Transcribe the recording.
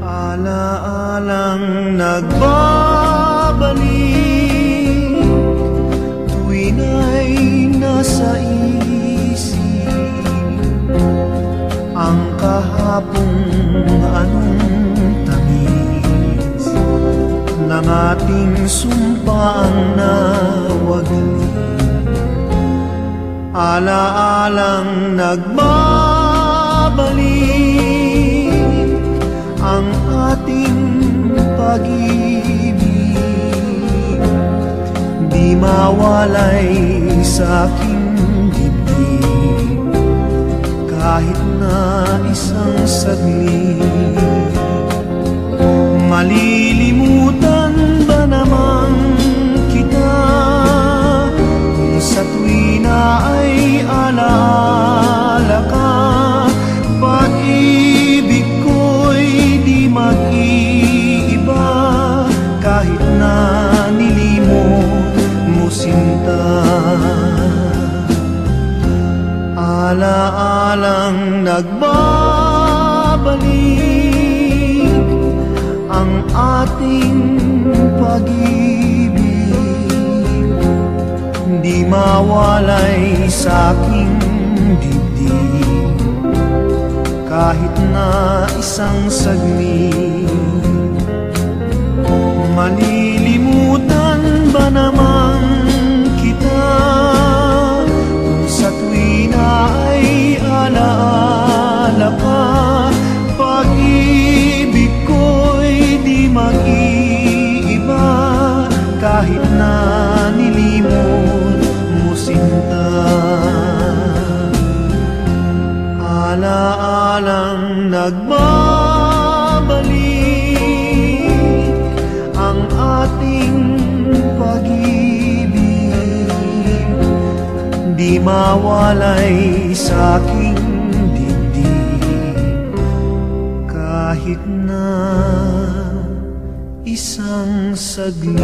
Alaalang nagbabalik Tuwin nasa isip Ang kahapong anong Ng ating sumpaan na wagli Alaalang nagbabalik Ang ating pag-ibig. Di mawalay sa aking dibdib Kahit na isang saglit Alaalang nagbabalik Ang ating pag-ibig. Di mawalay sa aking dibdib. Kahit na isang saglit Alaalang nagbabalik Ang ating pag-ibig. Di mawalay sa aking dibdib. Kahit na isang saglit